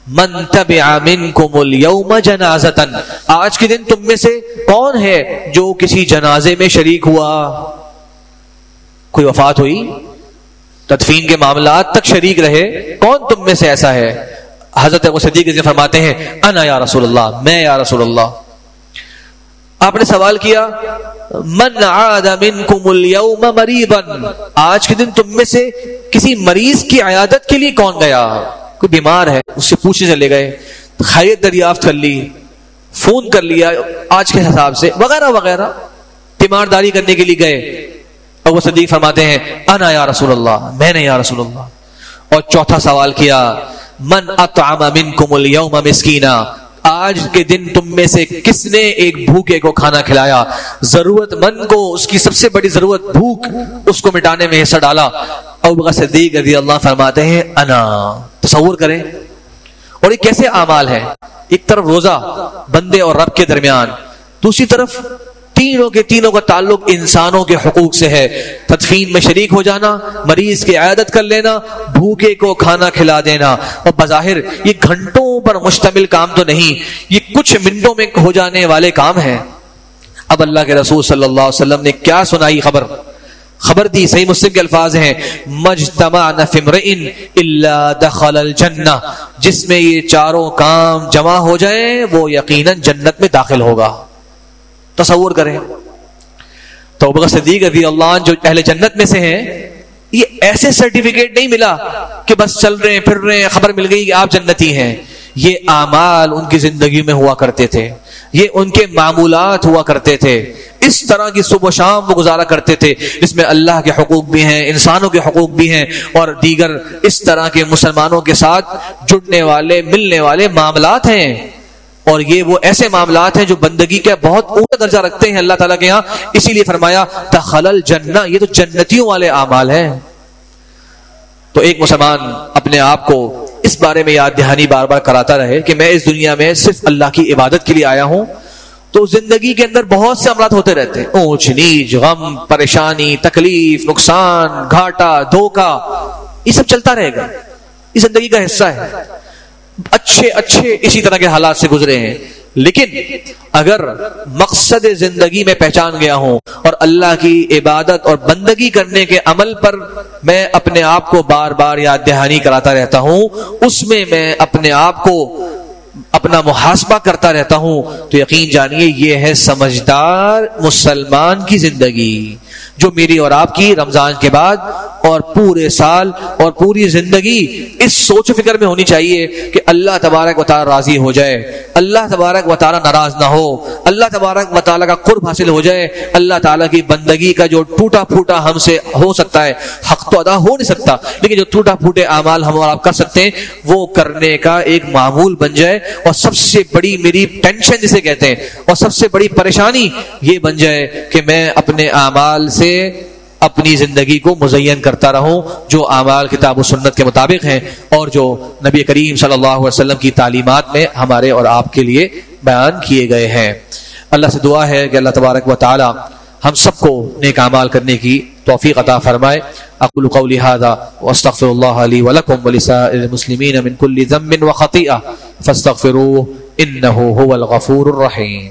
من تبع منکم اليوم جنازتا۔ آج کے دن تم میں سے کون ہے جو کسی جنازے میں شریک ہوا؟ کوئی وفات ہوئی؟ تدفین کے معاملات تک شریک رہے؟ کون تم میں سے ایسا ہے؟ حضرت ابو صدیق فرماتے ہیں، انا یا رسول اللہ میں یا رسول اللہ آپ نے سوال کیا، من عاد منکم اليوم مریضا؟ آج کے دن تم میں سے کسی مریض کی عیادت کے لیے کون گیا؟ کوئی بیمار ہے، اس سے پوچھنے چلے گئے خیریت دریافت کر لی، فون کر لیا آج کے حساب سے، وغیرہ وغیرہ۔ تیمارداری کرنے کے لیے گئے۔ اور وہ صدیق فرماتے ہیں، انا یا رسول اللہ، میں نے یا رسول اللہ۔ اور چوتھا سوال کیا، من اطعم منکم اليوم مسکینا؟ آج کے دن تم میں سے کس نے ایک بھوکے کو کھانا کھلایا؟ ضرورت مند کو اس کی سب سے بڑی ضرورت، بھوک، اس کو مٹانے میں حصہ ڈالا۔ ابو صدیق رضی اللہ فرماتے ہیں، انا، تصور کریں۔ اور یہ کیسے اعمال ہے ایک طرف روزہ بندے اور رب کے درمیان، دوسری طرف تینوں کے تینوں کا تعلق انسانوں کے حقوق سے ہے۔ تدفین میں شریک ہو جانا، مریض کی عیادت کر لینا، بھوکے کو کھانا کھلا دینا۔ اور بظاہر یہ گھنٹوں پر مشتمل کام تو نہیں، یہ کچھ منٹوں میں ہو جانے والے کام ہیں۔ اب اللہ کے رسول صلی اللہ علیہ وسلم نے کیا سنائی خبر؟ خبر دی، صحیح مسلم کے الفاظ ہیں۔ مجتمع نفمرئن الا دخل الجنہ۔ جس میں یہ چاروں کام جمع ہو جائیں، وہ یقیناً جنت میں داخل ہوگا۔ تصور کریں۔ تو بغیر صدیق رضی اللہ جو اہل جنت میں سے ہیں، یہ ایسے سرٹیفکیٹ نہیں ملا کہ بس چل رہے ہیں، پھر رہے ہیں، خبر مل گئی کہ آپ جنتی ہیں۔ یہ اعمال ان کی زندگی میں ہوا کرتے تھے۔ یہ ان کے معمولات ہوا کرتے تھے۔ اس طرح کی صبح و شام وہ گزارا کرتے تھے۔ جس میں اللہ کے حقوق بھی ہیں، انسانوں کے حقوق بھی ہیں۔ اور دیگر اس طرح کے مسلمانوں کے ساتھ جڑنے والے، ملنے والے معاملات ہیں۔ اور یہ وہ ایسے معاملات ہیں جو بندگی کا بہت اونچا درجہ رکھتے ہیں اللہ تعالیٰ کے یہاں اسی لیے فرمایا تخلل جنہ، یہ تو جنتیوں والے اعمال ہیں۔ تو ایک مسلمان اپنے آپ کو اس بارے میں یاد دہانی بار بار کراتا رہے کہ میں اس دنیا میں صرف اللہ کی عبادت کے لیے آیا ہوں۔ تو زندگی کے اندر بہت سے امراض ہوتے رہتے ہیں۔ اونچ نیچ، غم، پریشانی، تکلیف، نقصان، گھاٹا، دھوکا، یہ سب چلتا رہے گا۔ یہ زندگی کا حصہ ہے۔ اچھے اچھے اسی طرح کے حالات سے گزرے ہیں۔ لیکن اگر مقصد زندگی میں پہچان گیا ہوں اور اللہ کی عبادت اور بندگی کرنے کے عمل پر میں اپنے آپ کو بار بار یاد دہانی کراتا رہتا ہوں، اس میں میں اپنے آپ کو اپنا محاسبہ کرتا رہتا ہوں، تو یقین جانیے یہ ہے سمجھدار مسلمان کی زندگی، جو میری اور آپ کی رمضان کے بعد اور پورے سال اور پوری زندگی اس سوچ و فکر میں ہونی چاہیے کہ اللہ تبارک و تعالیٰ راضی ہو جائے، اللہ تبارک و تعالیٰ ناراض نہ ہو، اللہ تبارک و تعالیٰ کا قرب حاصل ہو جائے، اللہ تعالیٰ کی بندگی کا جو ٹوٹا پھوٹا ہم سے ہو سکتا ہے، حق تو ادا ہو نہیں سکتا، لیکن جو ٹوٹا پھوٹے اعمال ہم اور آپ کر سکتے ہیں، وہ کرنے کا ایک معمول بن جائے اور سب سے بڑی میری ٹینشن جسے کہتے ہیں، اور سب سے بڑی پریشانی یہ بن جائے کہ میں اپنے اعمال سے اپنی زندگی کو مزین کرتا رہوں، جو اعمال کتاب و سنت کے مطابق ہیں اور جو نبی کریم صلی اللہ علیہ وسلم کی تعلیمات میں ہمارے اور آپ کے لیے بیان کیے گئے ہیں۔ اللہ سے دعا ہے کہ اللہ تبارک و تعالی ہم سب کو نیک اعمال کرنے کی توفیق عطا فرمائے۔ اقول قولی هذا واستغفر الله لي ولكم ولسائر المسلمين من كل ذنب وخطيئه فاستغفروه انه هو الغفور الرحيم